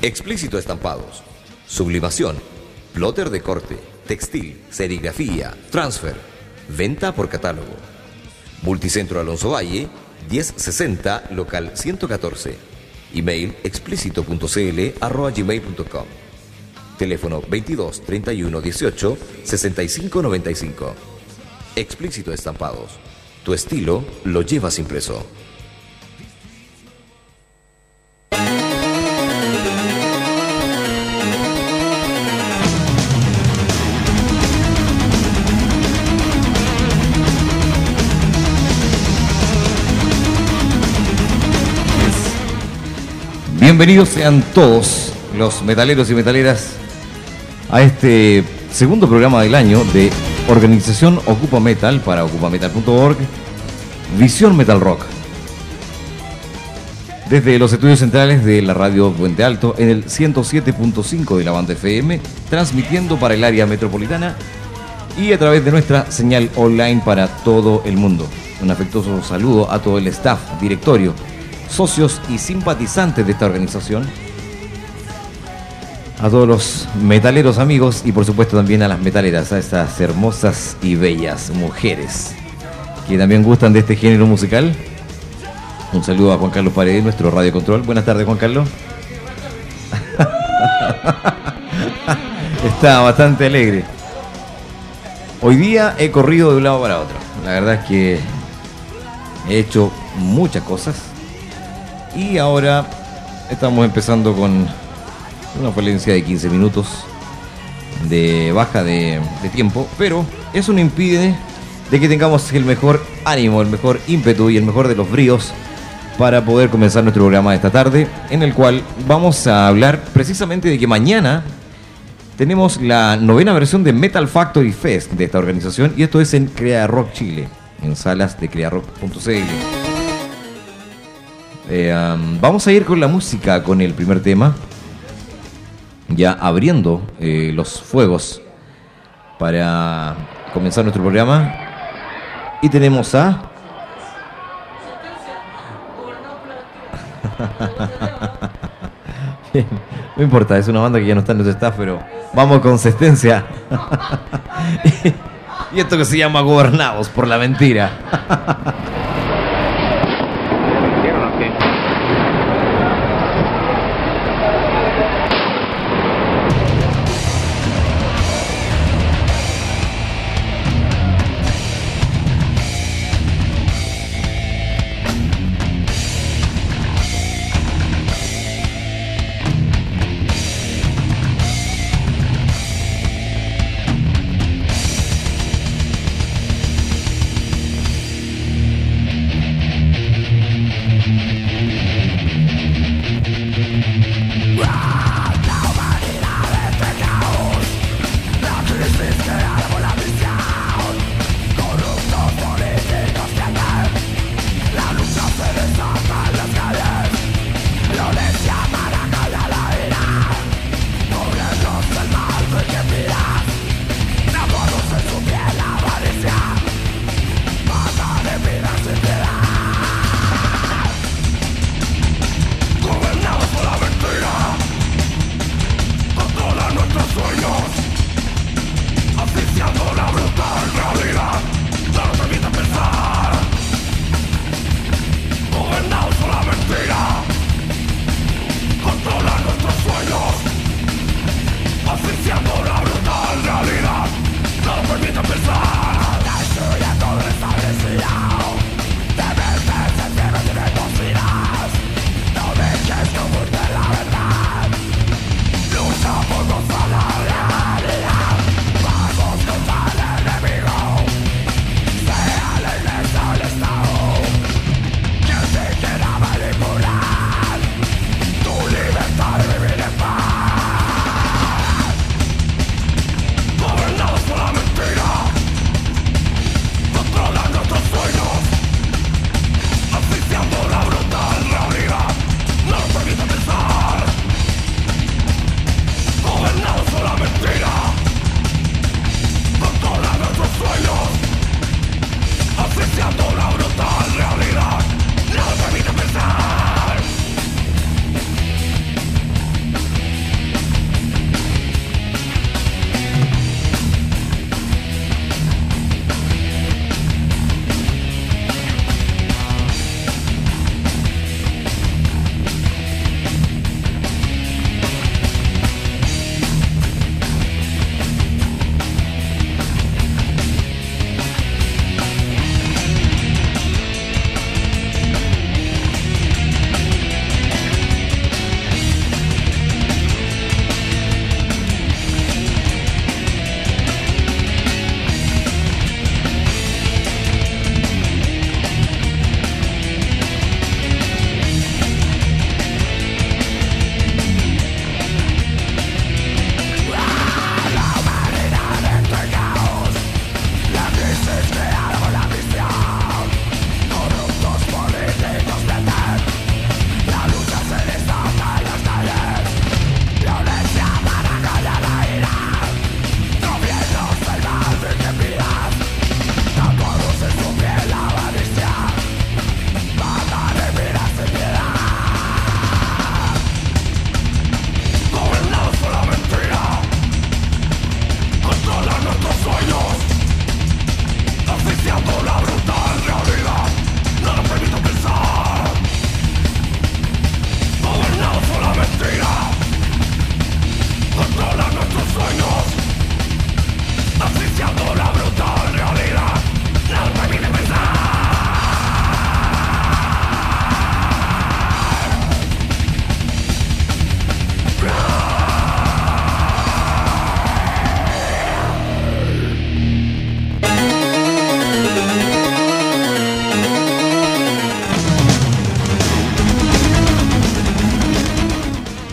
Explícito Estampados. Sublimación. Plotter de corte. Textil. Serigrafía. Transfer. Venta por catálogo. Multicentro Alonso Valle. 1060 local 114. Email explícito.cl. Teléfono 22 31 18 65 95. Explícito Estampados. Tu estilo lo llevas impreso. Bienvenidos sean todos los metaleros y metaleras a este segundo programa del año de Organización Ocupa Metal para ocupametal.org, Visión Metal Rock. Desde los estudios centrales de la radio Puente Alto en el 107.5 de la banda FM, transmitiendo para el área metropolitana y a través de nuestra señal online para todo el mundo. Un afectuoso saludo a todo el staff, directorio, socios y simpatizantes de esta organización, a todos los metaleros amigos y por supuesto también a las metaleras, a estas hermosas y bellas mujeres que también gustan de este género musical. Un saludo a Juan Carlos Paredes, nuestro radio control. Buenas tardes, Juan Carlos. Está bastante alegre. Hoy día he corrido de un lado para otro. La verdad es que he hecho muchas cosas. Y ahora estamos empezando con una falencia de 15 minutos de baja de, tiempo, pero eso no impide de que tengamos el mejor ánimo, el mejor ímpetu y el mejor de los bríos para poder comenzar nuestro programa de esta tarde, en el cual vamos a hablar precisamente de que mañana tenemos la novena versión de Metal Factory Fest de esta organización y esto es en Crea Rock Chile, en salas de crearock.cl. Eh, vamos a ir con la música, con el primer tema, ya abriendo eh, los fuegos para comenzar nuestro programa. Y tenemos a... no importa, es una banda que ya no está en nuestro staff, pero vamos con consistencia. y esto que se llama Gobernados por la mentira.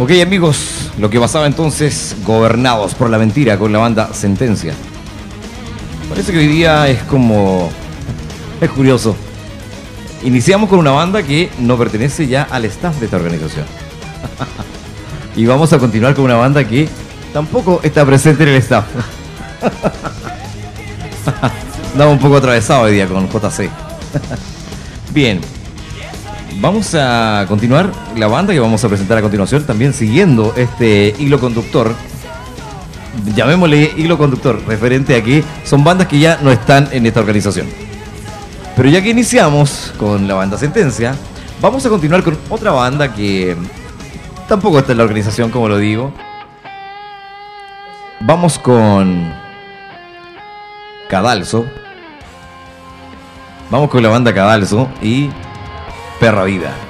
Ok amigos, lo que pasaba entonces, gobernados por la mentira con la banda Sentencia. Parece que hoy día es como... Es curioso. Iniciamos con una banda que no pertenece ya al staff de esta organización. y vamos a continuar con una banda que tampoco está presente en el staff. Damos un poco atravesado hoy día con JC. Bien, Vamos a continuar la banda que vamos a presentar a continuación, también siguiendo este hilo conductor. Llamémosle hilo conductor, referente a que son bandas que ya no están en esta organización. Pero ya que iniciamos con la banda Sentencia, vamos a continuar con otra banda que tampoco está en la organización, como lo digo. Vamos con Cadalso. Vamos con la banda Cadalso y Perra Vida.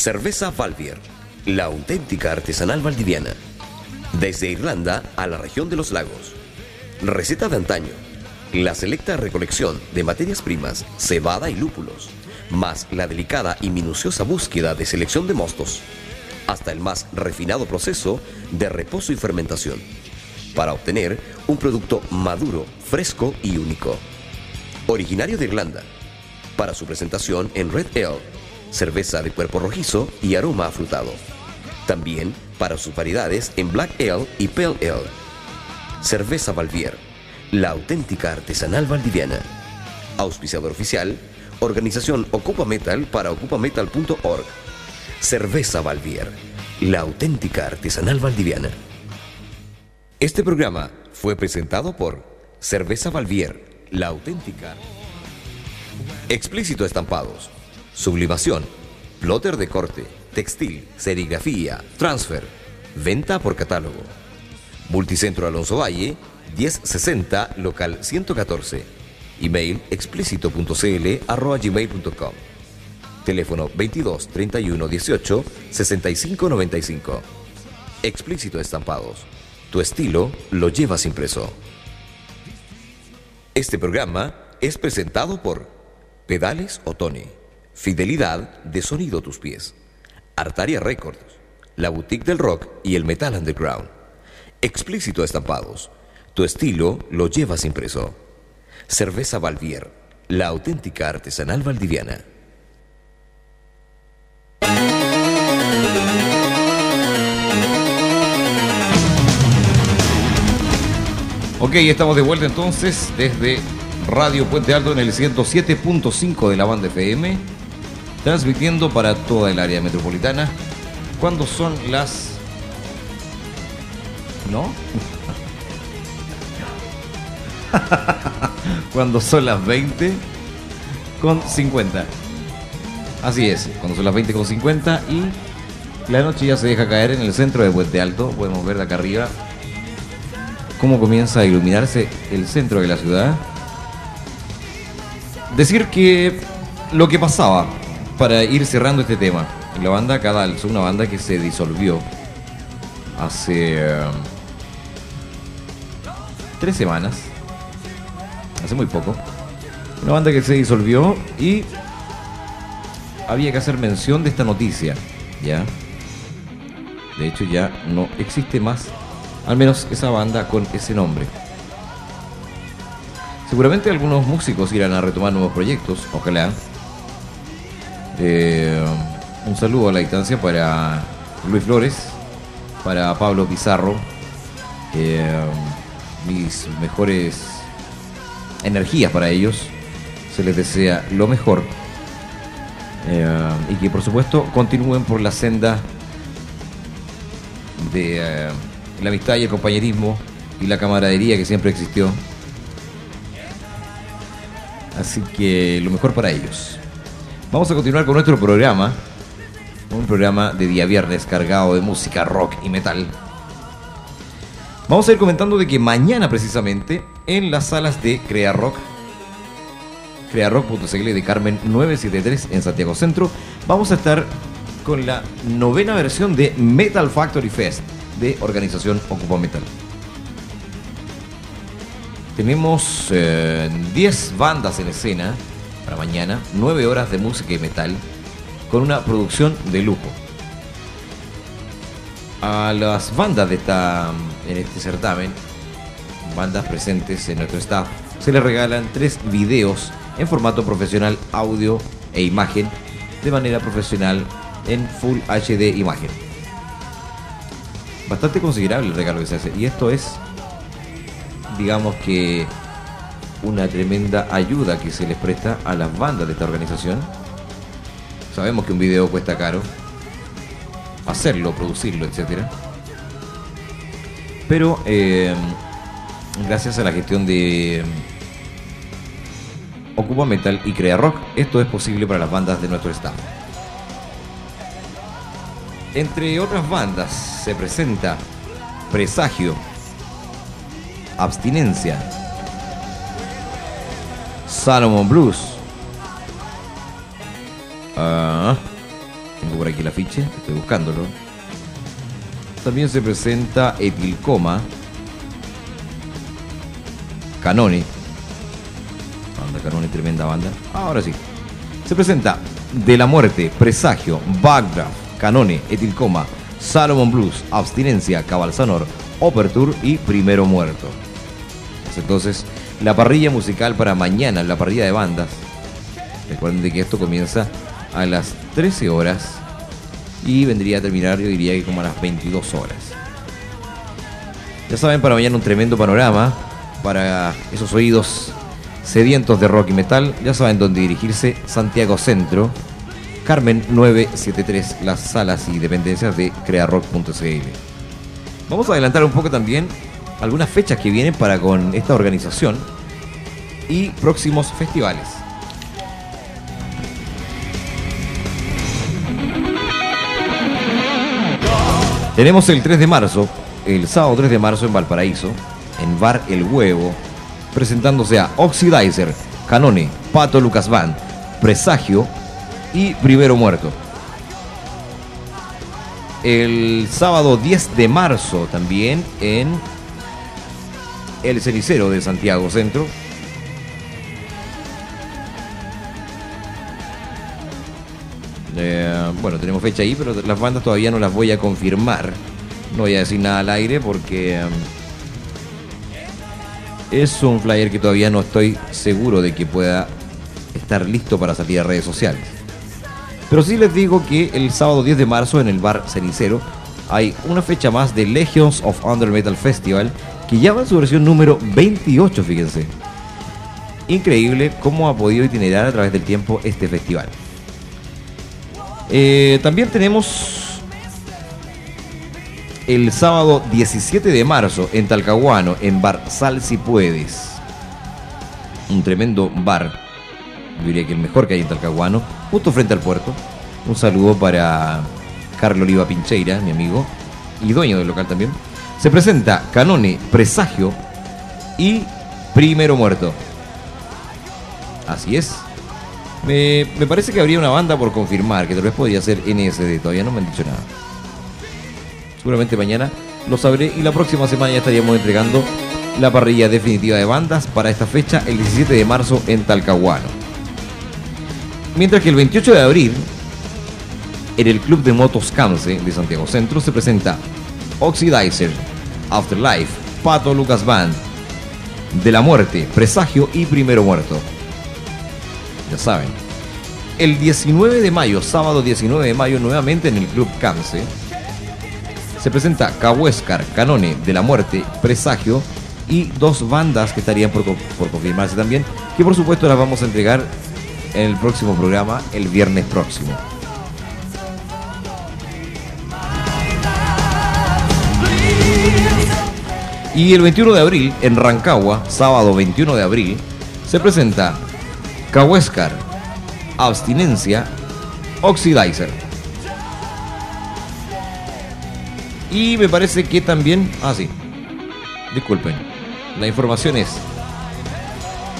Cerveza Valvier, la auténtica artesanal valdiviana. Desde Irlanda a la región de los lagos. Receta de antaño. La selecta recolección de materias primas, cebada y lúpulos, más la delicada y minuciosa búsqueda de selección de mostos, hasta el más refinado proceso de reposo y fermentación, para obtener un producto maduro, fresco y único. Originario de Irlanda, para su presentación en Red Ale, cerveza de cuerpo rojizo y aroma afrutado. También para sus variedades en Black Ale y Pale Ale. Cerveza Valvier, la auténtica artesanal valdiviana. Auspiciador oficial, Organización Ocupa Metal para ocupametal.org. Cerveza Valvier, la auténtica artesanal valdiviana. Este programa fue presentado por Cerveza Valvier, la auténtica. Explícito Estampados, sublimación, plotter de corte, textil, serigrafía, transfer, venta por catálogo. Multicentro Alonso Valle, 1060, local 114. Email explícito.cl arroba gmail.com. Teléfono 22 31 18 65 95. Explícito Estampados. Tu estilo lo llevas impreso. Este programa es presentado por Pedales Otone. Fidelidad de sonido a tus pies. Artaria Records. La boutique del rock y el metal underground. Explícito Estampados. Tu estilo lo llevas impreso. Cerveza Valvier. La auténtica artesanal valdiviana. Ok, estamos de vuelta entonces desde Radio Puente Alto en el 107.5 de la banda FM, transmitiendo para toda el área metropolitana. Cuando son las... ¿No? cuando son las 20 con 50. Así es, cuando son las 20 con 50 y la noche ya se deja caer en el centro de Puente Alto. Podemos ver de acá arriba cómo comienza a iluminarse el centro de la ciudad. Decir que lo que pasaba para ir cerrando este tema, la banda Cadalso, una banda que se disolvió hace eh, tres semanas, hace muy poco, una banda que se disolvió y había que hacer mención de esta noticia, ¿ya? De hecho ya no existe más al menos esa banda con ese nombre. Seguramente algunos músicos irán a retomar nuevos proyectos, ojalá. Eh, un saludo a la distancia para Luis Flores, para Pablo Pizarro. Eh, mis mejores energías para ellos. Se les desea lo mejor. Eh, y que por supuesto continúen por la senda de la amistad y el compañerismo y la camaradería que siempre existió. Así que lo mejor para ellos. Vamos a continuar con nuestro programa. Un programa de día viernes cargado de música rock y metal. Vamos a ir comentando de que mañana precisamente en las salas de Crea Rock, crearock.cl de Carmen 973 en Santiago Centro, vamos a estar con la novena versión de Metal Factory Fest de Organización Ocupa Metal. Tenemos 10 eh, bandas en escena para mañana, 9 horas de música y metal, con una producción de lujo. A las bandas de esta, en este certamen, bandas presentes en nuestro staff, se les regalan tres videos en formato profesional, audio e imagen, de manera profesional en Full HD imagen bastante considerable el regalo que se hace. Y esto es, digamos que, una tremenda ayuda que se les presta a las bandas de esta organización. Sabemos que un video cuesta caro, hacerlo, producirlo, etcétera. Pero eh, gracias a la gestión de Ocupa Metal y Crea Rock, esto es posible para las bandas de nuestro estado. Entre otras bandas se presenta Presagio, Abstinencia, Salomon Blues, uh, por aquí el afiche, estoy buscándolo. También se presenta Etilcoma, Canoni. Banda Canoni, tremenda banda. Ahora sí. Se presenta De la Muerte, Presagio, Bagdad, Canone, Etilcoma, Salomon Blues, Abstinencia, Cabalsanor, Operture y Primero Muerto. Pues entonces, la parrilla musical para mañana, la parrilla de bandas. Recuerden que esto comienza a las 13 horas y vendría a terminar, yo diría que como a las 22 horas. Ya saben, para mañana un tremendo panorama para esos oídos sedientos de rock y metal. Ya saben dónde dirigirse, Santiago Centro, Carmen 973, las salas y dependencias de crearock.cl. Vamos a adelantar un poco también algunas fechas que vienen para con esta organización y próximos festivales. Tenemos el 3 de marzo, el sábado 3 de marzo en Valparaíso, en Bar El Huevo, presentándose a Oxidizer, Canone, Pato Lucas Band, Presagio y Primero Muerto. El sábado 10 de marzo también en El Cenicero de Santiago Centro. Eh, bueno, tenemos fecha ahí, pero las bandas todavía no las voy a confirmar. No voy a decir nada al aire porque... Es un flyer que todavía no estoy seguro de que pueda estar listo para salir a redes sociales. Pero sí les digo que el sábado 10 de marzo en el bar Cenicero hay una fecha más de Legions of Under Metal Festival que ya va en su versión número 28, fíjense. Increíble cómo ha podido itinerar a través del tiempo este festival. Eh, también tenemos el sábado 17 de marzo en Talcahuano, en Bar Sal Si Puedes. Un tremendo bar, yo diría que el mejor que hay en Talcahuano, justo frente al puerto. Un saludo para Carlos Oliva Pincheira, mi amigo, y dueño del local también. Se presenta Canone, Presagio y Primero Muerto. Así es. Me, me, parece que habría una banda por confirmar, que tal vez podría ser NSD, todavía no me han dicho nada. Seguramente mañana lo sabré y la próxima semana ya estaríamos entregando la parrilla definitiva de bandas para esta fecha el 17 de marzo en Talcahuano. Mientras que el 28 de abril, en el Club de Motos Cance de Santiago Centro se presenta Oxidizer, Afterlife, Pato Lucas Band, De la Muerte, Presagio y Primero Muerto. Ya saben. El 19 de mayo, sábado 19 de mayo, nuevamente en el Club Cance, se presenta Cahuéscar, Canone, De la Muerte, Presagio y dos bandas que estarían por, por, confirmarse también, que por supuesto las vamos a entregar en el próximo programa, el viernes próximo. Y el 21 de abril, en Rancagua, sábado 21 de abril, se presenta Cahuéscar, Abstinencia, Oxidizer. Y me parece que también. Ah, sí. Disculpen. La información es.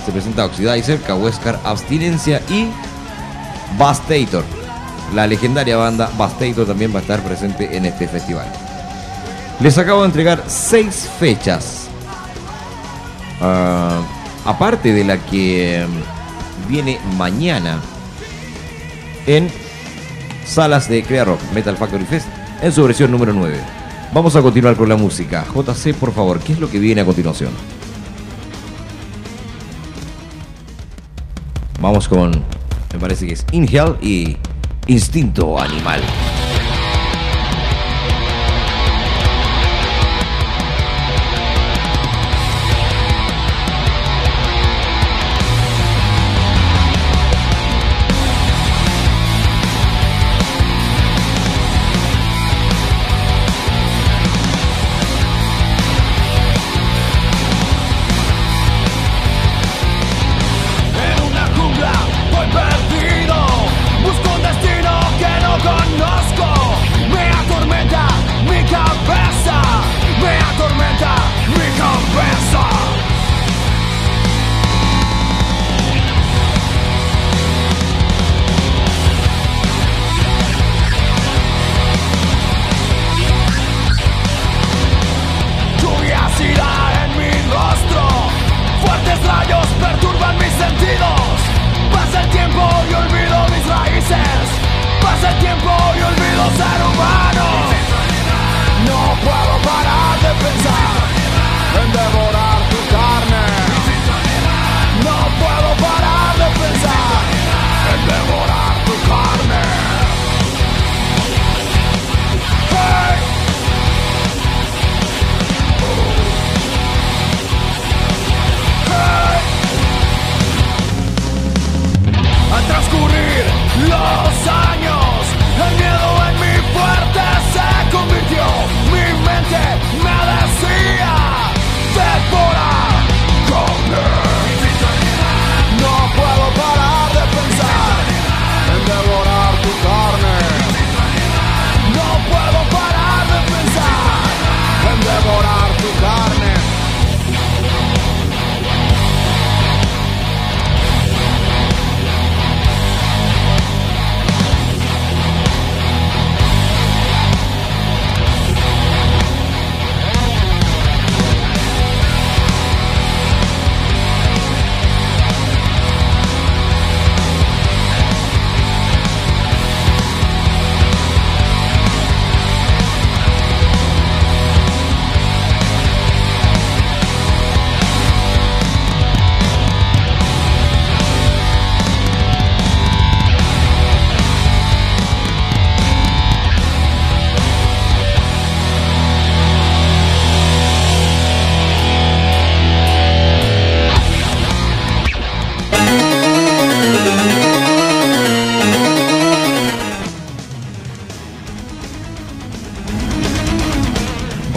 Se presenta Oxidizer, Cahuéscar, Abstinencia y Bastator. La legendaria banda Bastator también va a estar presente en este festival. Les acabo de entregar seis fechas. Uh, aparte de la que viene mañana en salas de Crea Rock Metal Factory Fest en su versión número 9. Vamos a continuar con la música. JC, por favor, ¿qué es lo que viene a continuación? Vamos con, me parece que es Inhale y Instinto Animal.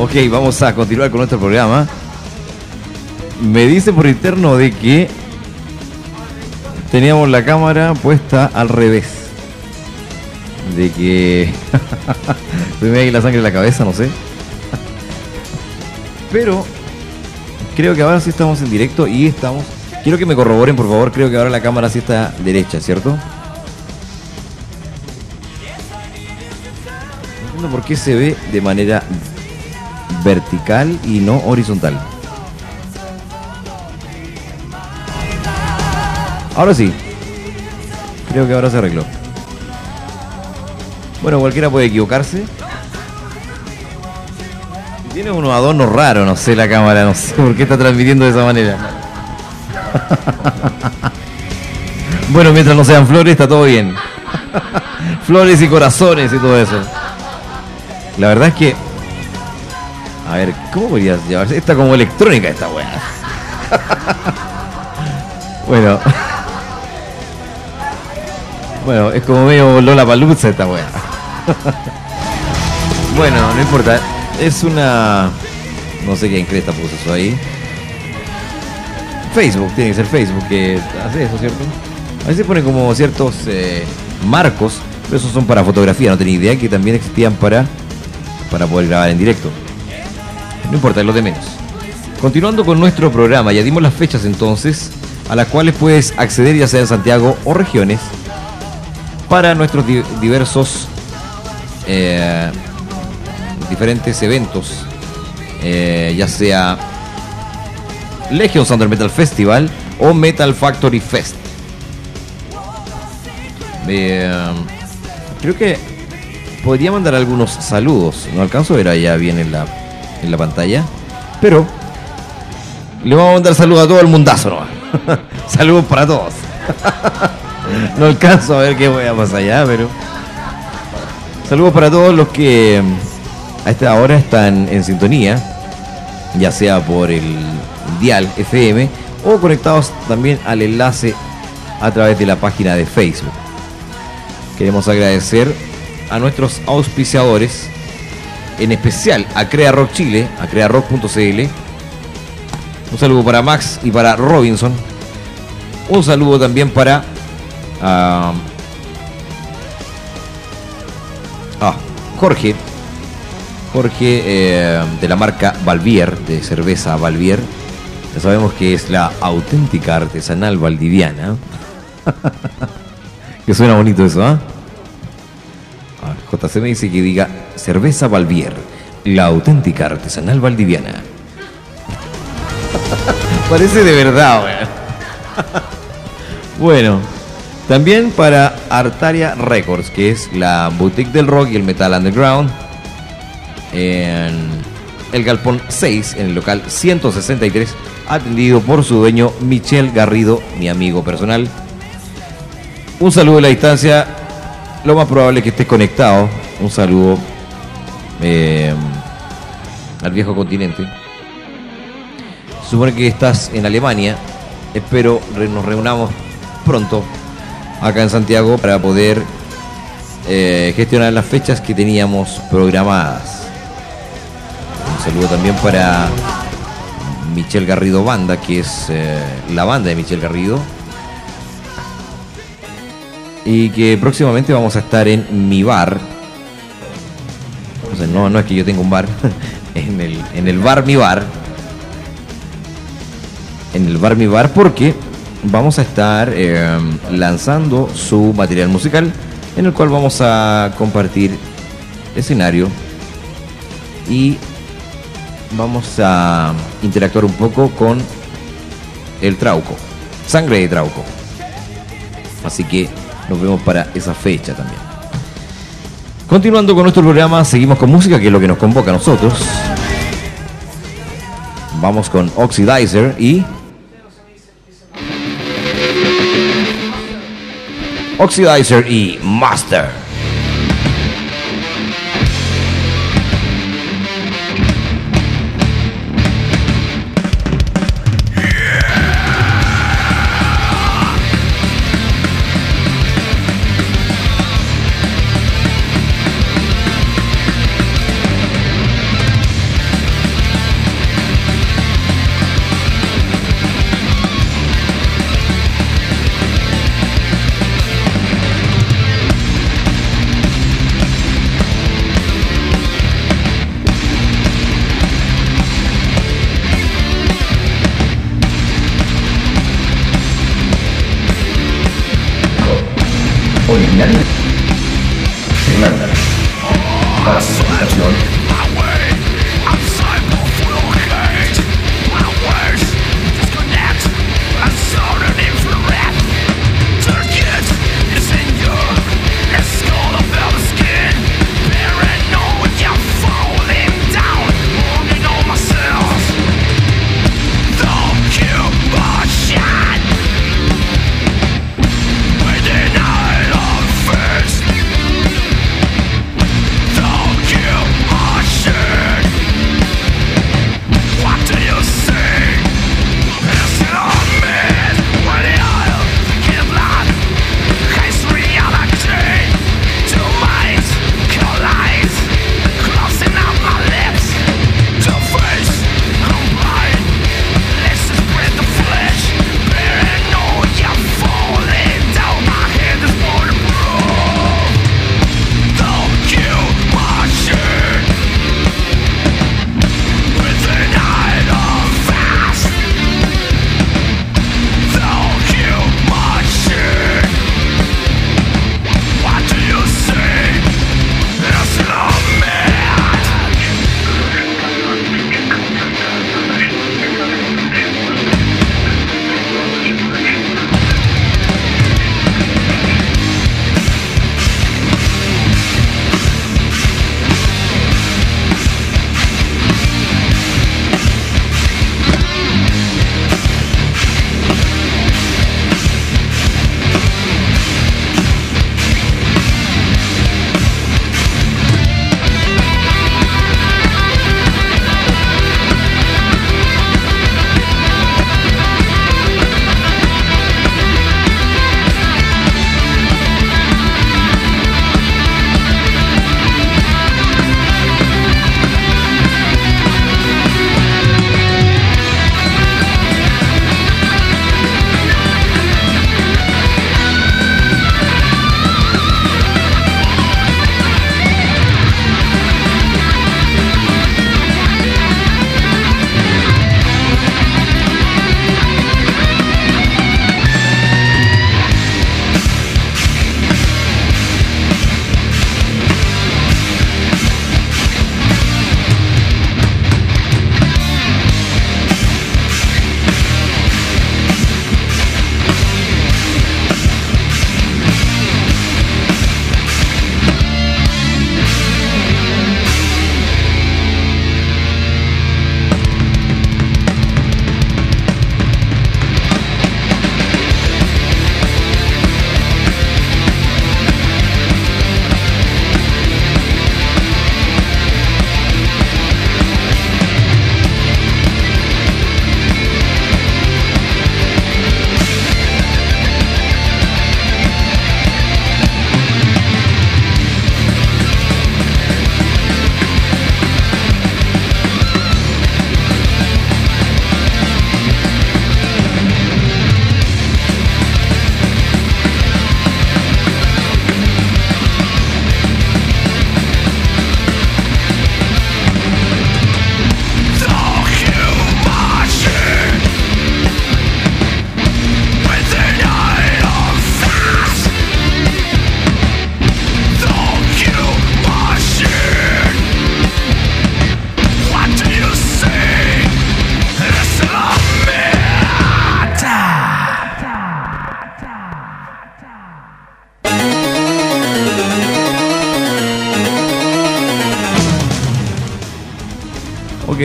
Ok, vamos a continuar con nuestro programa. Me dice por interno de que teníamos la cámara puesta al revés. De que se me la sangre en la cabeza, no sé. Pero creo que ahora sí estamos en directo y estamos. Quiero que me corroboren, por favor. Creo que ahora la cámara sí está derecha, ¿cierto? No entiendo por qué se ve de manera vertical y no horizontal. Ahora sí. Creo que ahora se arregló. Bueno, cualquiera puede equivocarse. Tiene unos adornos raros, no sé la cámara, no sé por qué está transmitiendo de esa manera. bueno, mientras no sean flores, está todo bien. flores y corazones y todo eso. La verdad es que a ver, ¿cómo podrías llevarse? Está como electrónica esta weá. bueno. bueno, es como medio Lola Paluzza esta weá. bueno, no importa. Es una. No sé quién cresta puso eso ahí. Facebook, tiene que ser Facebook que hace eso, ¿cierto? A veces pone como ciertos eh, marcos, pero esos son para fotografía, no tenía idea que también existían para, para poder grabar en directo. No importa, es lo de menos. Continuando con nuestro programa, ya dimos las fechas entonces a las cuales puedes acceder ya sea en Santiago o regiones para nuestros diversos eh, diferentes eventos, eh, ya sea Legion Thunder Metal Festival o Metal Factory Fest. Eh, creo que podría mandar algunos saludos. No alcanzo a ver allá bien en la en la pantalla. Pero le vamos a mandar saludos a todo el mundazo, saludos para todos. no alcanzo a ver qué voy a pasar allá, pero. Saludos para todos los que a esta hora están en sintonía, ya sea por el dial FM o conectados también al enlace a través de la página de Facebook. Queremos agradecer a nuestros auspiciadores en especial a Crea Rock Chile, a crearock.cl. Un saludo para Max y para Robinson. Un saludo también para ah, ah, Jorge. Jorge eh, de la marca Valvier, de cerveza Valvier. Ya sabemos que es la auténtica artesanal valdiviana. que suena bonito eso, ¿ah? Dice que diga cerveza Valvier, la auténtica artesanal valdiviana. Parece de verdad, bueno, también para Artaria Records, que es la boutique del rock y el metal underground, en el Galpón 6, en el local 163, atendido por su dueño Michel Garrido, mi amigo personal. Un saludo a la distancia lo más probable es que estés conectado. Un saludo eh, al viejo continente. Supone que estás en Alemania. Espero nos reunamos pronto acá en Santiago para poder eh, gestionar las fechas que teníamos programadas. Un saludo también para Michelle Garrido Banda, que es eh, la banda de Michelle Garrido. Y que próximamente vamos a estar en mi bar. no, no es que yo tenga un bar, en el, en el bar mi bar. En el bar mi bar porque vamos a estar eh, lanzando su material musical en el cual vamos a compartir escenario y vamos a interactuar un poco con el Trauco, sangre de Trauco. Así que nos vemos para esa fecha también. Continuando con nuestro programa, seguimos con música, que es lo que nos convoca a nosotros. Vamos con Oxidizer y Oxidizer y Master. Yeah.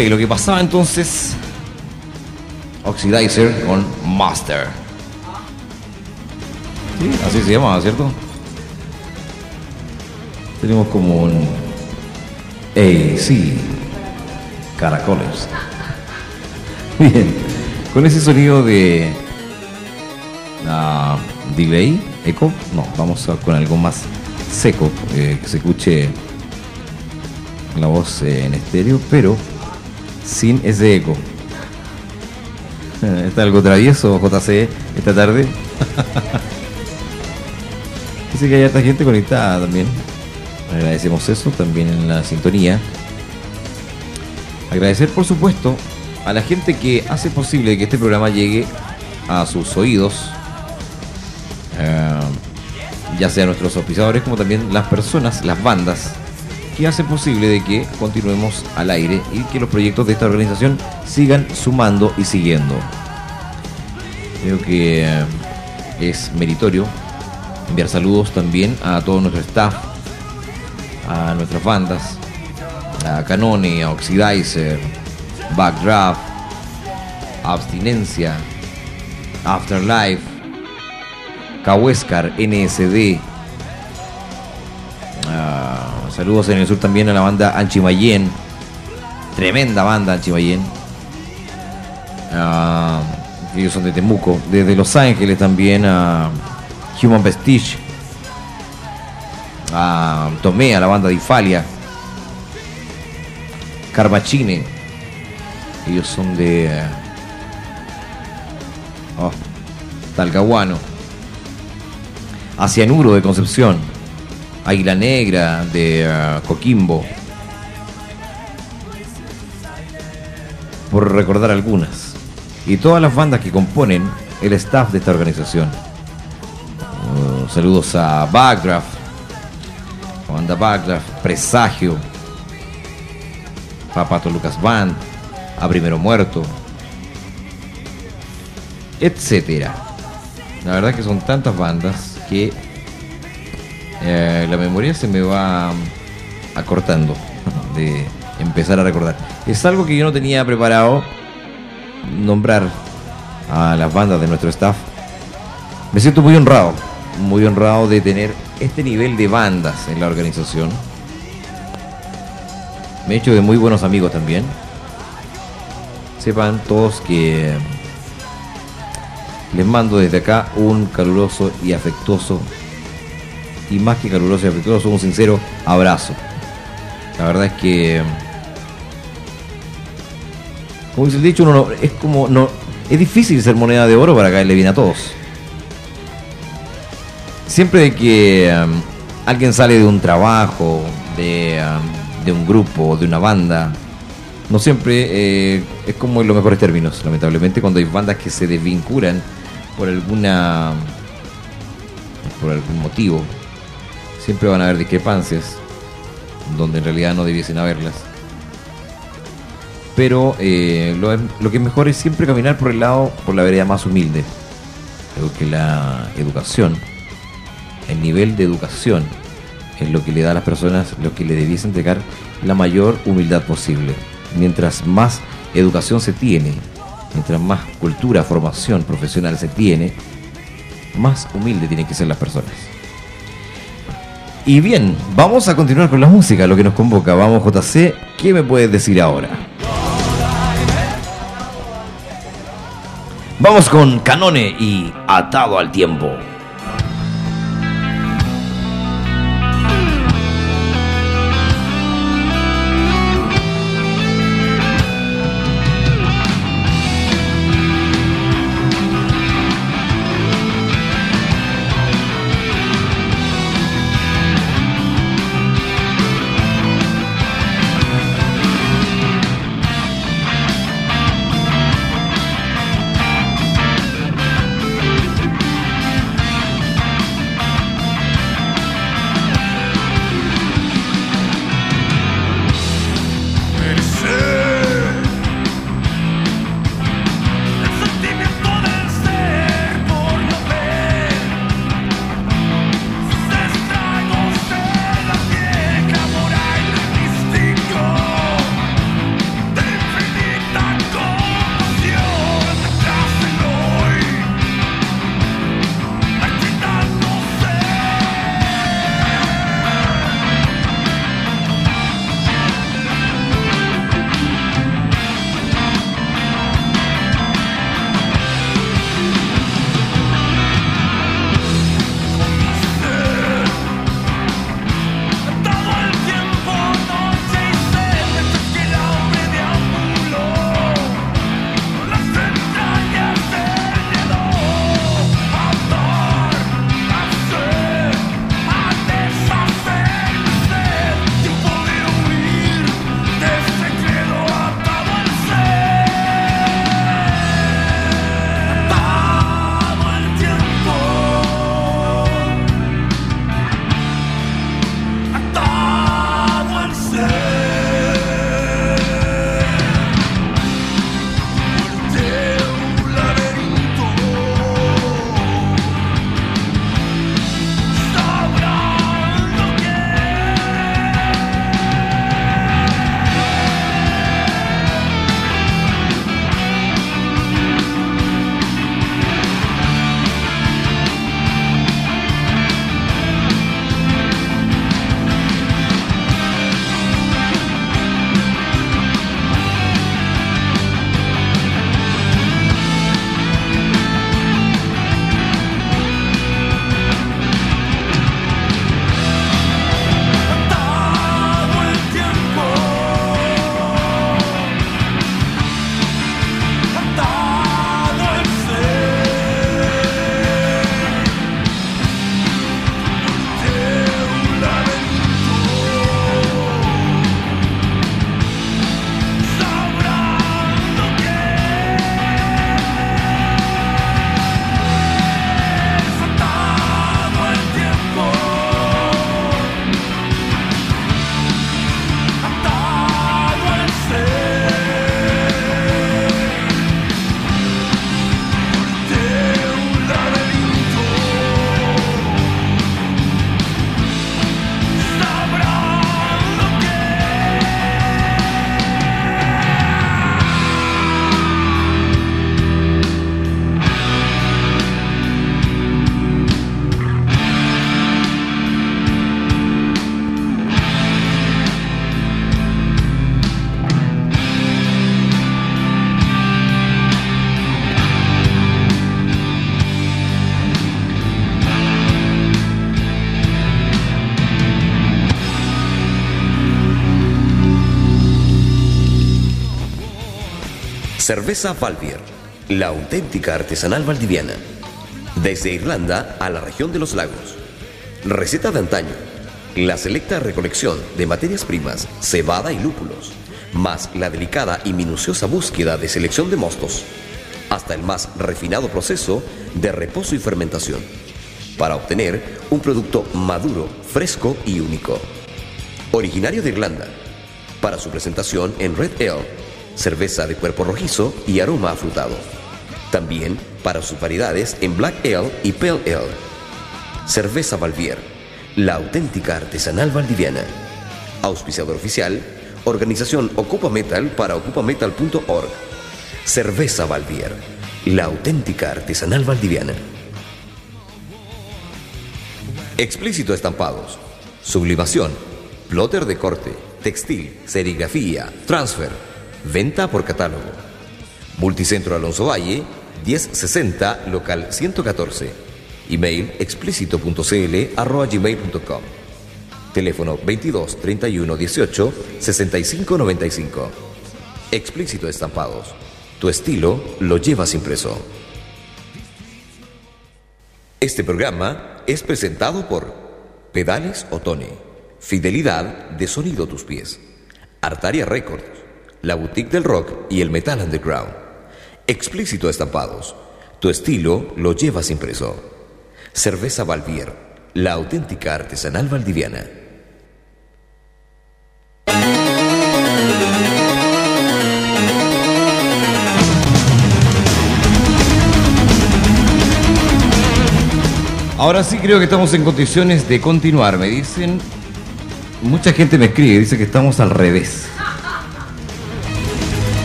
Lo que pasaba entonces. Oxidizer con Master. Sí, así se llama, ¿cierto? Tenemos como un. Ey, sí. Caracoles. Bien. Con ese sonido de. ah, delay, eco. No, vamos a- con algo más seco. eh, que se escuche la voz eh, en estéreo, pero sin ese eco. ¿Está algo travieso, JC, esta tarde? Dice que hay harta gente conectada también. Agradecemos eso también en la sintonía. Agradecer, por supuesto, a la gente que hace posible que este programa llegue a sus oídos. Eh, ya sea nuestros auspiciadores como también las personas, las bandas que hacen posible de que continuemos al aire y que los proyectos de esta organización sigan sumando y siguiendo. Creo que eh, es meritorio enviar saludos también a todo nuestro staff, a nuestras bandas, a Canone, a Oxidizer, Backdraft, Abstinencia, Afterlife, Kawescar, NSD. Ah, saludos en el sur también a la banda Anchimayén. Tremenda banda Anchimayén. Ah, ellos son de Temuco. Desde Los Ángeles también a Human Vestige. A Tomé, a la banda de Ifalia. Carbachine. Ellos son de. eh, oh, Talcahuano. A Cianuro de Concepción. Águila Negra de eh, Coquimbo. Por recordar algunas. Y todas las bandas que componen el staff de esta organización. Uh, saludos a Backdraft, banda Backdraft, Presagio, Papato Lucas Band, A Primero Muerto, etcétera. La verdad que son tantas bandas que eh, la memoria se me va acortando de empezar a recordar. Es algo que yo no tenía preparado nombrar a las bandas de nuestro staff. Me siento muy honrado, muy honrado de tener este nivel de bandas en la organización. Me he hecho de muy buenos amigos también. Sepan todos que les mando desde acá un caluroso y afectuoso, y más que caluroso y afectuoso, un sincero abrazo. La verdad es que, como dice el dicho, uno no- es como no, es difícil ser moneda de oro para caerle bien a todos. Siempre que um, alguien sale de un trabajo, de, um, de un grupo, de una banda, no siempre eh, es como en los mejores términos, lamentablemente, cuando hay bandas que se desvinculan por alguna por algún motivo, siempre van a haber discrepancias donde en realidad no debiesen haberlas. Pero eh, lo, que es mejor es siempre caminar por el lado, por la vereda más humilde. Creo que la educación, el nivel de educación, es lo que le da a las personas lo que le debiese entregar la mayor humildad posible. Mientras más educación se tiene, mientras más cultura, formación profesional se tiene, más humilde tienen que ser las personas. Y bien, vamos a continuar con la música, lo que nos convoca. Vamos, JC, ¿qué me puedes decir ahora? Vamos con Canone y Atado al Tiempo. Cerveza Valvier, la auténtica artesanal valdiviana. Desde Irlanda a la región de los lagos. Receta de antaño. La selecta recolección de materias primas, cebada y lúpulos, más la delicada y minuciosa búsqueda de selección de mostos, hasta el más refinado proceso de reposo y fermentación, para obtener un producto maduro, fresco y único. Originario de Irlanda, para su presentación en Red Ale, cerveza de cuerpo rojizo y aroma afrutado. También para sus variedades en Black Ale y Pale Ale. Cerveza Valvier, la auténtica artesanal valdiviana. Auspiciador oficial, Organización Ocupa Metal para ocupametal.org. Cerveza Valvier, la auténtica artesanal valdiviana. Explícito estampados, sublimación, plotter de corte, textil, serigrafía, transfer, venta por catálogo. Multicentro Alonso Valle, 1060, local 114. Email explícito.cl arroba gmail.com. Teléfono 22 31 18 65 95. Explícito Estampados. Tu estilo lo llevas impreso. Este programa es presentado por Pedales Otone. Fidelidad de sonido a tus pies. Artaria Records. La boutique del rock y el metal underground. Explícito Estampados. Tu estilo lo llevas impreso. Cerveza Valvier. La auténtica artesanal valdiviana. Ahora sí creo que estamos en condiciones de continuar. Me dicen, mucha gente me escribe, dice que estamos al revés.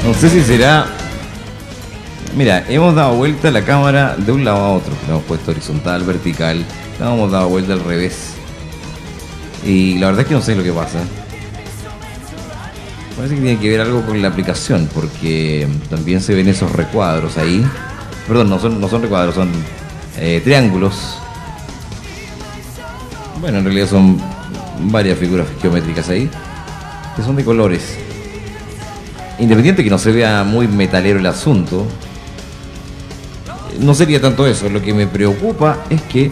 No sé si será... Mira, hemos dado vuelta la cámara de un lado a otro. La hemos puesto horizontal, vertical. Hemos dado vuelta al revés. Y la verdad es que no sé lo que pasa. Parece que tiene que ver algo con la aplicación, porque también se ven esos recuadros ahí. Perdón, no son, no son recuadros, son eh, triángulos. Bueno, en realidad son varias figuras geométricas ahí, que son de colores. Independiente que no se vea muy metalero el asunto, no sería tanto eso. Lo que me preocupa es que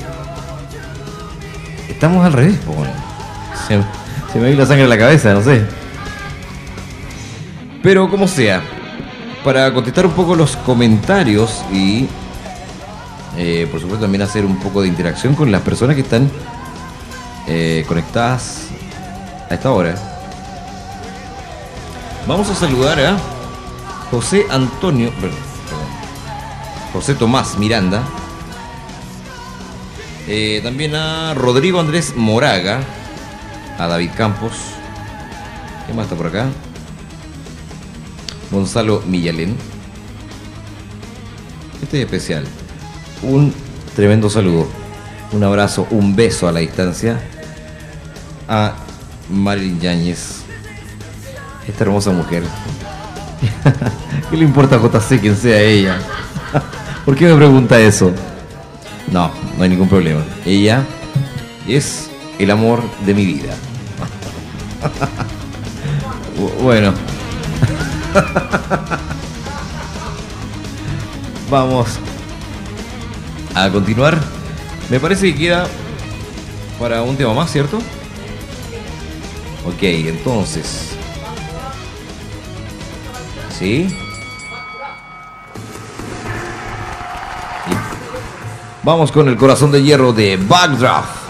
estamos al revés. se me vino la sangre en la cabeza, no sé. Pero como sea, para contestar un poco los comentarios y eh, por supuesto también hacer un poco de interacción con las personas que están eh, conectadas a esta hora. Vamos a saludar a José Antonio, perdón, perdón, José Tomás Miranda, eh, también a Rodrigo Andrés Moraga, a David Campos, ¿qué más está por acá? Gonzalo Millalén. Este es especial. Un tremendo saludo, un abrazo, un beso a la distancia a Marilyn Yáñez, esta hermosa mujer. ¿Qué le importa a JC quien sea ella? ¿Por qué me pregunta eso? No, no hay ningún problema. Ella es el amor de mi vida. Bu- bueno. Vamos a continuar. Me parece que queda para un tema más, ¿cierto? Ok, entonces. Vamos con el corazón de hierro de Backdraft.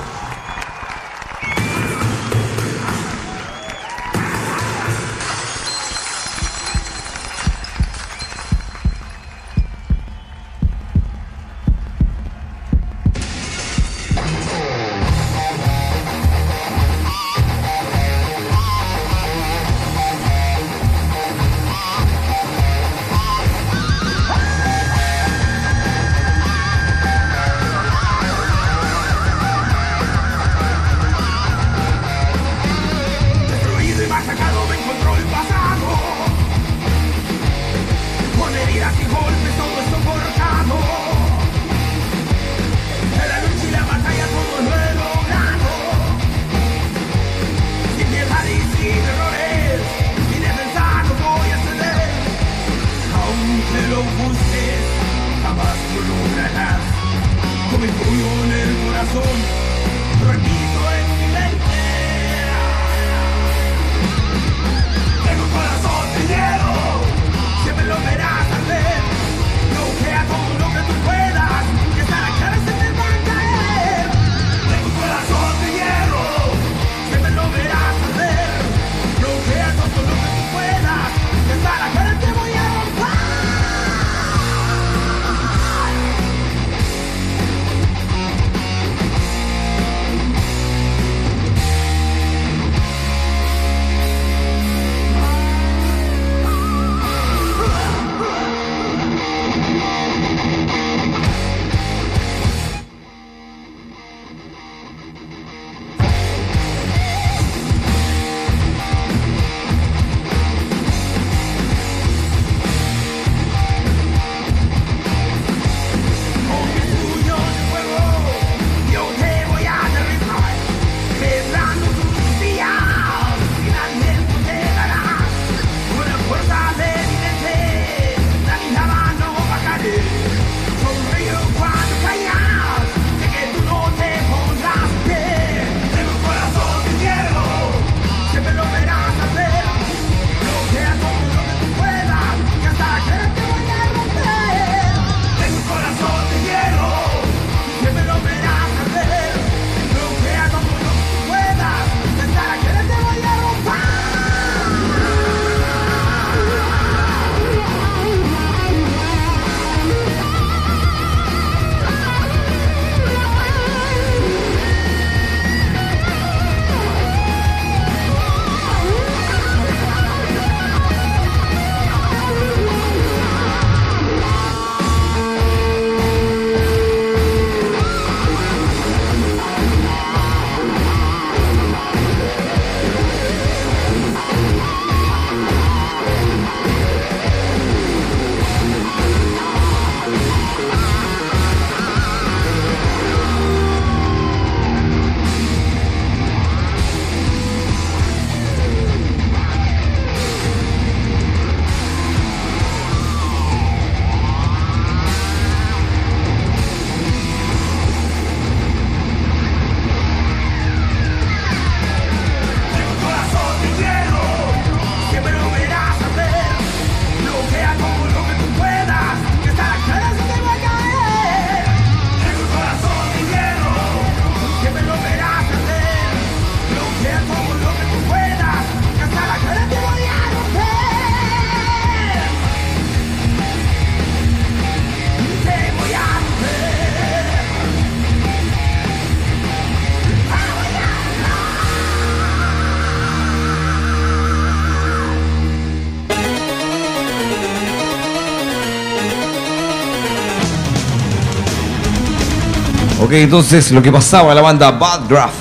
Ok, entonces lo que pasaba la banda Bad Graph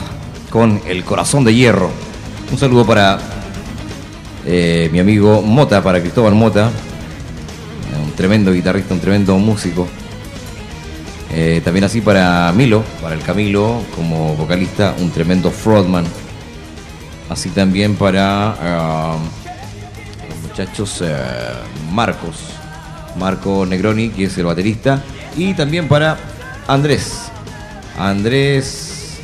con El Corazón de Hierro. Un saludo para eh, mi amigo Mota, para Cristóbal Mota, eh, un tremendo guitarrista, un tremendo músico. Eh, también así para Milo, para el Camilo, como vocalista, un tremendo frontman. Así también para ah, los muchachos Marcos, Marco Negroni, que es el baterista. Y también para Andrés, Andrés.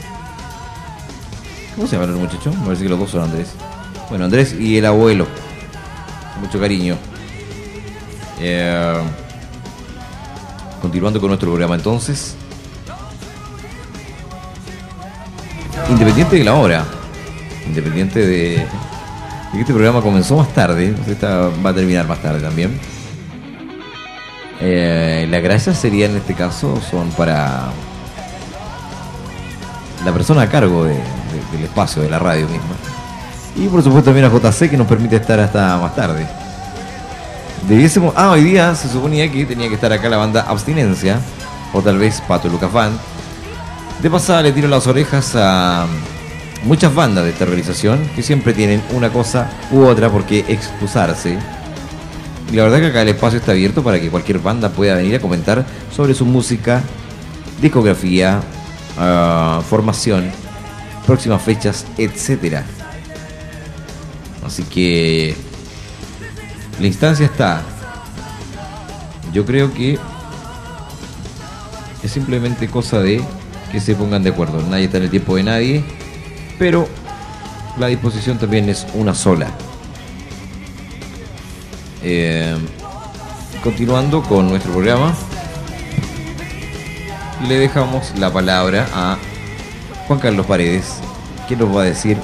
¿Cómo se llama el muchacho? Me parece que los dos son Andrés. Bueno, Andrés y el abuelo. mucho cariño. Eh, continuando con nuestro programa entonces. Independiente de la hora. Independiente de, que este programa comenzó más tarde. Esta va a terminar más tarde también. Eh, las gracias sería en este caso son para la persona a cargo del espacio, de la radio misma. Y por supuesto también a JC que nos permite estar hasta más tarde. Debiésemos. Ah, hoy día se suponía que tenía que estar acá la banda Abstinencia, o tal vez Pato Lucafán. De pasada le tiro las orejas a muchas bandas de esta realización que siempre tienen una cosa u otra por qué excusarse. Y la verdad que acá el espacio está abierto para que cualquier banda pueda venir a comentar sobre su música, discografía, Ah, formación, próximas fechas, etcétera. Así que la instancia está. Yo creo que es simplemente cosa de que se pongan de acuerdo. Nadie está en el tiempo de nadie, pero la disposición también es una sola. Eh, continuando con nuestro programa le dejamos la palabra a Juan Carlos Paredes, ¿Qué nos va a decir.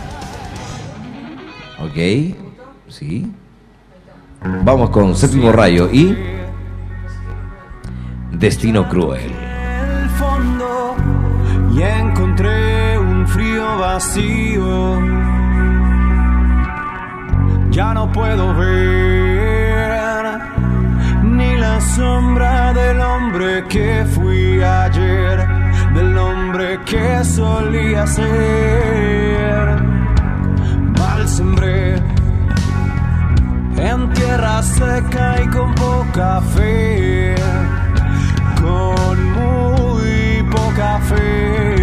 Ok, sí. Vamos con Séptimo Rayo y Destino Cruel. y encontré un frío vacío. Ya no puedo ver sombra del hombre que fui ayer, del hombre que solía ser. Mal sembré en tierra seca y con poca fe, con muy poca fe,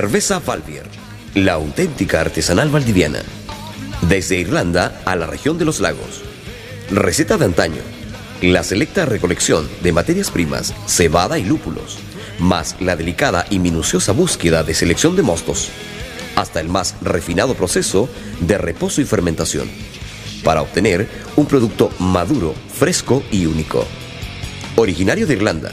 Cerveza Valvier, la auténtica artesanal valdiviana. Desde Irlanda a la región de los lagos. Receta de antaño. La selecta recolección de materias primas, cebada y lúpulos, más la delicada y minuciosa búsqueda de selección de mostos, hasta el más refinado proceso de reposo y fermentación, para obtener un producto maduro, fresco y único. Originario de Irlanda,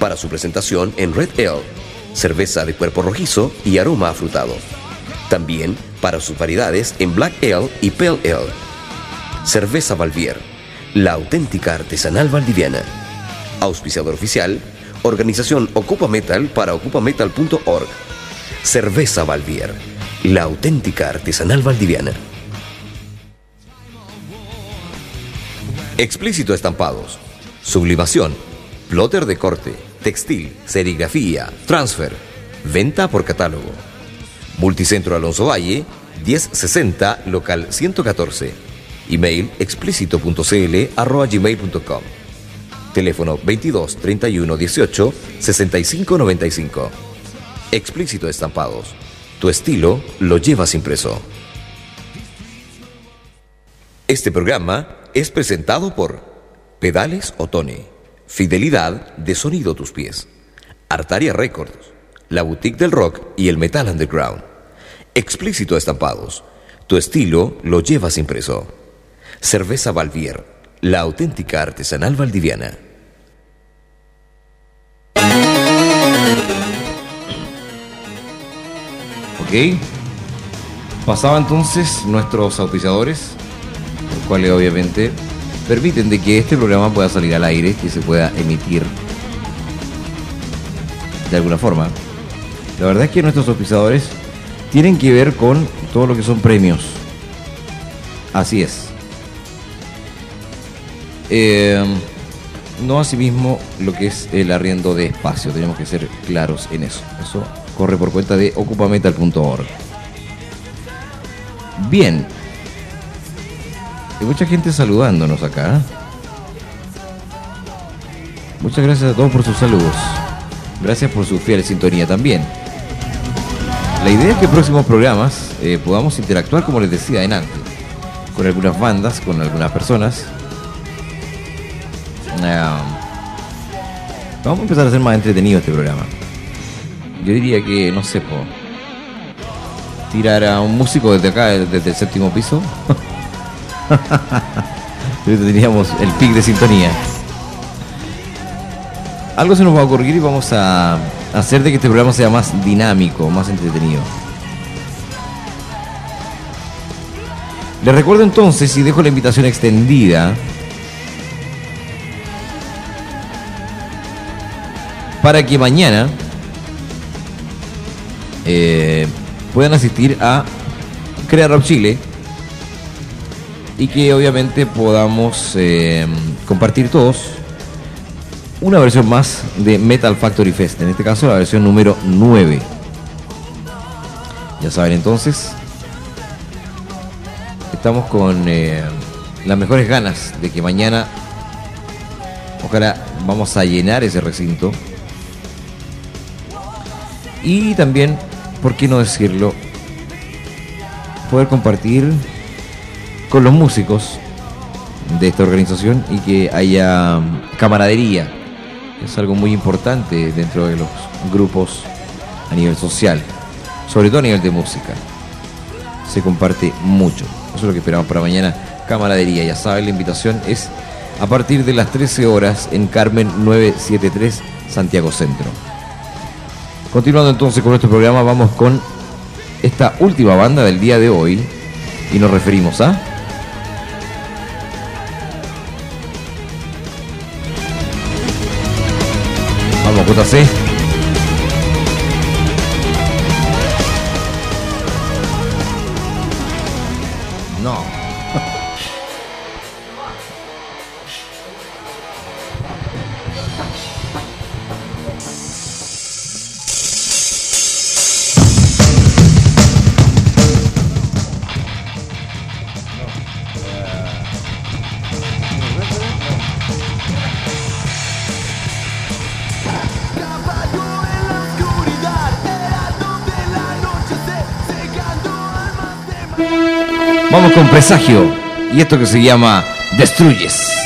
para su presentación en Red Ale, cerveza de cuerpo rojizo y aroma afrutado. También para sus variedades en Black Ale y Pale Ale. Cerveza Valvier, la auténtica artesanal valdiviana. Auspiciador oficial, Organización Ocupa Metal para ocupametal.org. Cerveza Valvier, la auténtica artesanal valdiviana. Explícito estampados, sublimación, plotter de corte, textil, serigrafía, transfer, venta por catálogo. Multicentro Alonso Valle, 1060, local 114. Email explícito.cl. Teléfono 22 31 18 65 95. Explícito Estampados. Tu estilo lo llevas impreso. Este programa es presentado por Pedales Otone. Fidelidad de sonido a tus pies. Artaria Records. La boutique del rock y el metal underground. Explícito Estampados. Tu estilo lo llevas impreso. Cerveza Valvier. La auténtica artesanal valdiviana. Ok. Pasaba entonces nuestros auspiciadores, los cuales obviamente permiten de que este programa pueda salir al aire, que se pueda emitir de alguna forma. La verdad es que nuestros auspiciadores tienen que ver con todo lo que son premios. Así es. Eh, no asimismo lo que es el arriendo de espacio, tenemos que ser claros en eso. Eso corre por cuenta de ocupametal.org. Bien. Mucha gente saludándonos acá. Muchas gracias a todos por sus saludos. Gracias por su fiel sintonía también. La idea es que en próximos programas eh, podamos interactuar, como les decía antes, con algunas bandas, con algunas personas. Vamos a empezar a hacer más entretenido este programa. Yo diría que, no sé, po, tirar a un músico desde acá, desde el séptimo piso. Tendríamos el pic de sintonía. Algo se nos va a ocurrir y vamos a hacer de que este programa sea más dinámico, más entretenido. Les recuerdo entonces y dejo la invitación extendida para que mañana eh, puedan asistir a Crea Rap Chile y que obviamente podamos eh, compartir todos una versión más de Metal Factory Fest, en este caso la versión número 9. Ya saben entonces, estamos con eh, las mejores ganas de que mañana, ojalá vamos a llenar ese recinto. Y también, ¿por qué no decirlo? Poder compartir con los músicos de esta organización y que haya camaradería. Es algo muy importante dentro de los grupos a nivel social, sobre todo a nivel de música. Se comparte mucho. Eso es lo que esperamos para mañana. Camaradería, ya saben, la invitación es a partir de las 13 horas en Carmen 973, Santiago Centro. Continuando entonces con nuestro programa, vamos con esta última banda del día de hoy y nos referimos a... JC. Con presagio y esto que se llama Destruyes.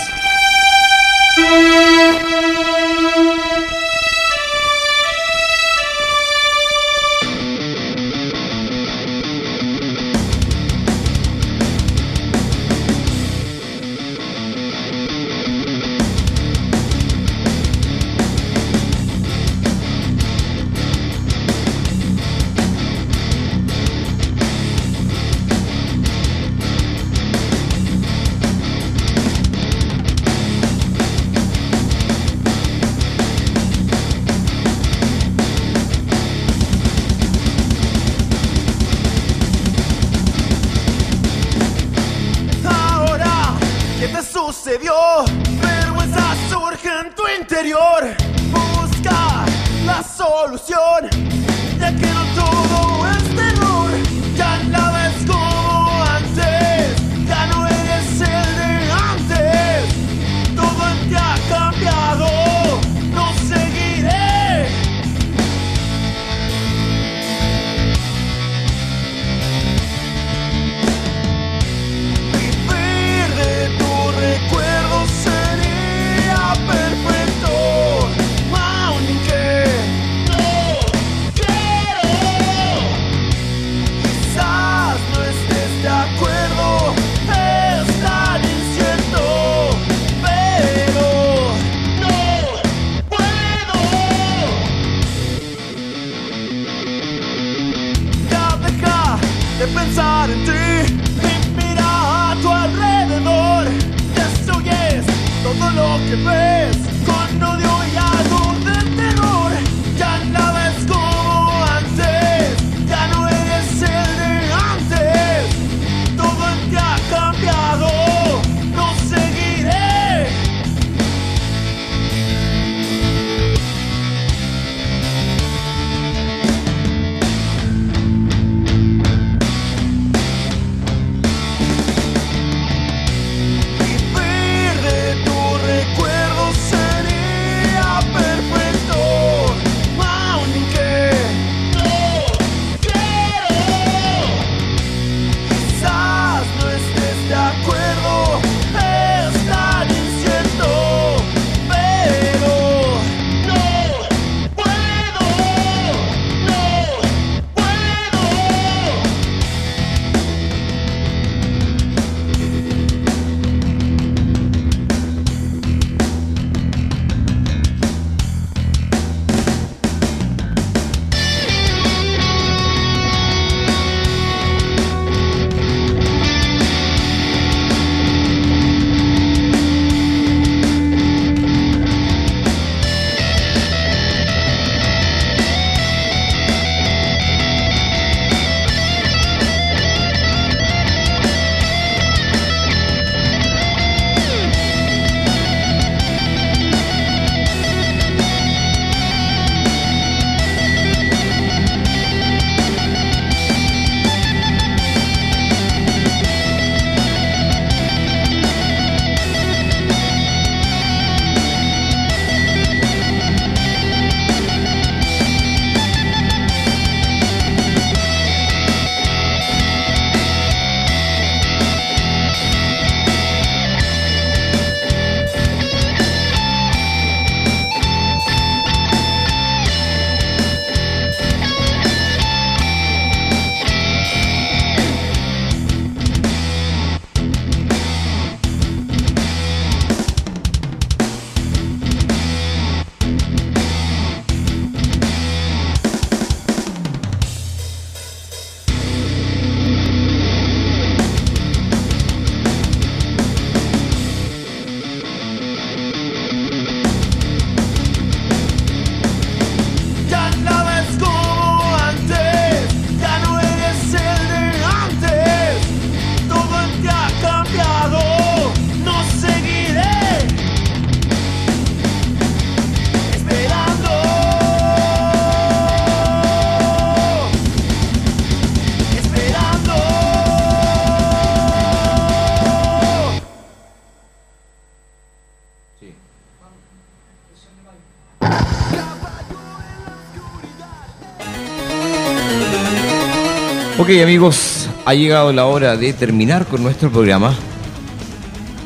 Ok amigos, ha llegado la hora de terminar con nuestro programa.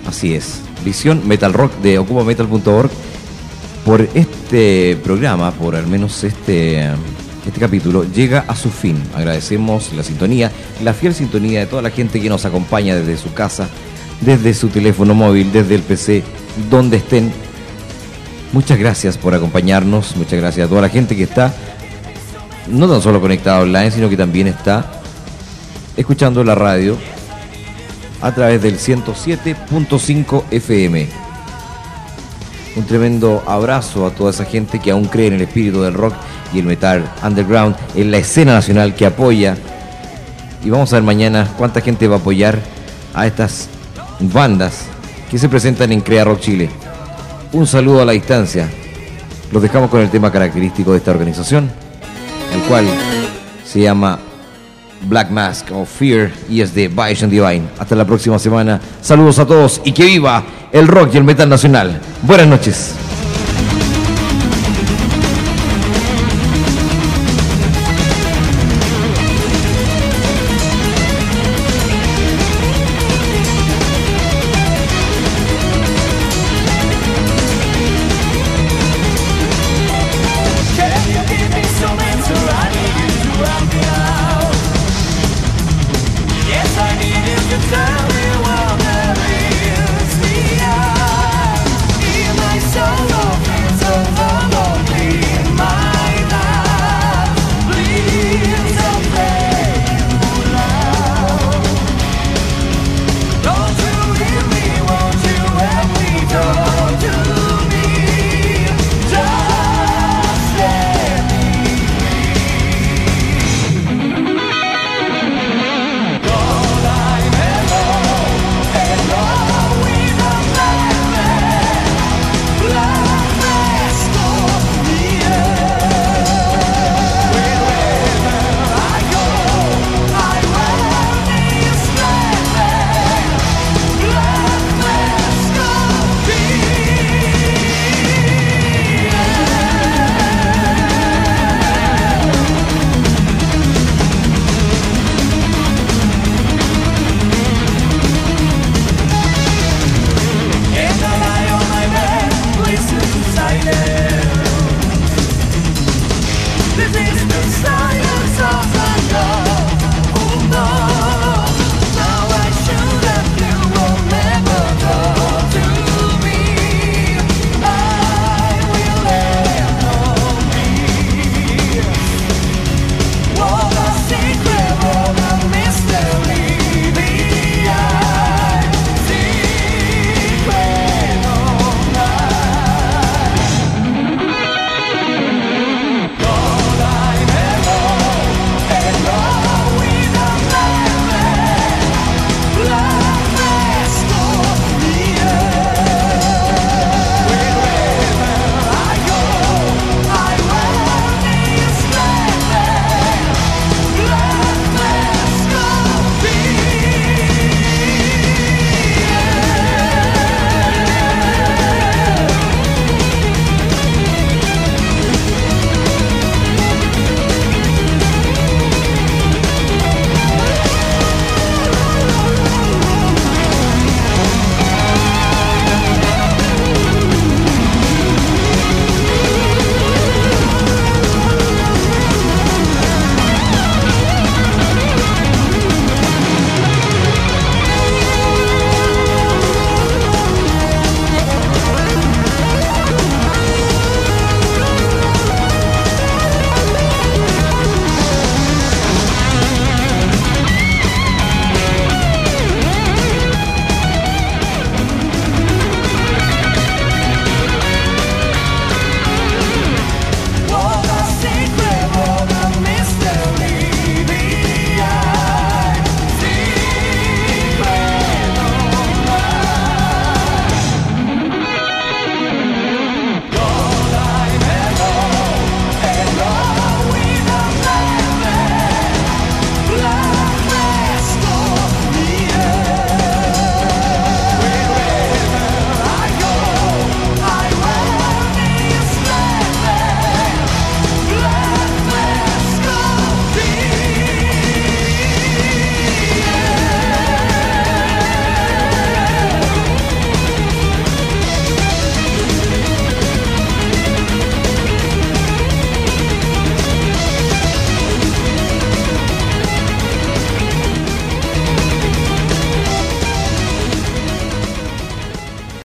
Así es, Visión Metal Rock de ocupametal.org. Por este programa, por al menos este, este capítulo, llega a su fin. Agradecemos la sintonía, la fiel sintonía de toda la gente que nos acompaña desde su casa, desde su teléfono móvil, desde el PC, donde estén. Muchas gracias por acompañarnos, muchas gracias a toda la gente que está no tan solo conectada online, sino que también está escuchando la radio a través del 107.5 FM. Un tremendo abrazo a toda esa gente que aún cree en el espíritu del rock y el metal underground, en la escena nacional que apoya. Y vamos a ver mañana cuánta gente va a apoyar a estas bandas que se presentan en Crea Rock Chile. Un saludo a la distancia. Los dejamos con el tema característico de esta organización, el cual se llama Black Mask of Fear y es de Vision Divine. Hasta la próxima semana. Saludos a todos y que viva el rock y el metal nacional. Buenas noches.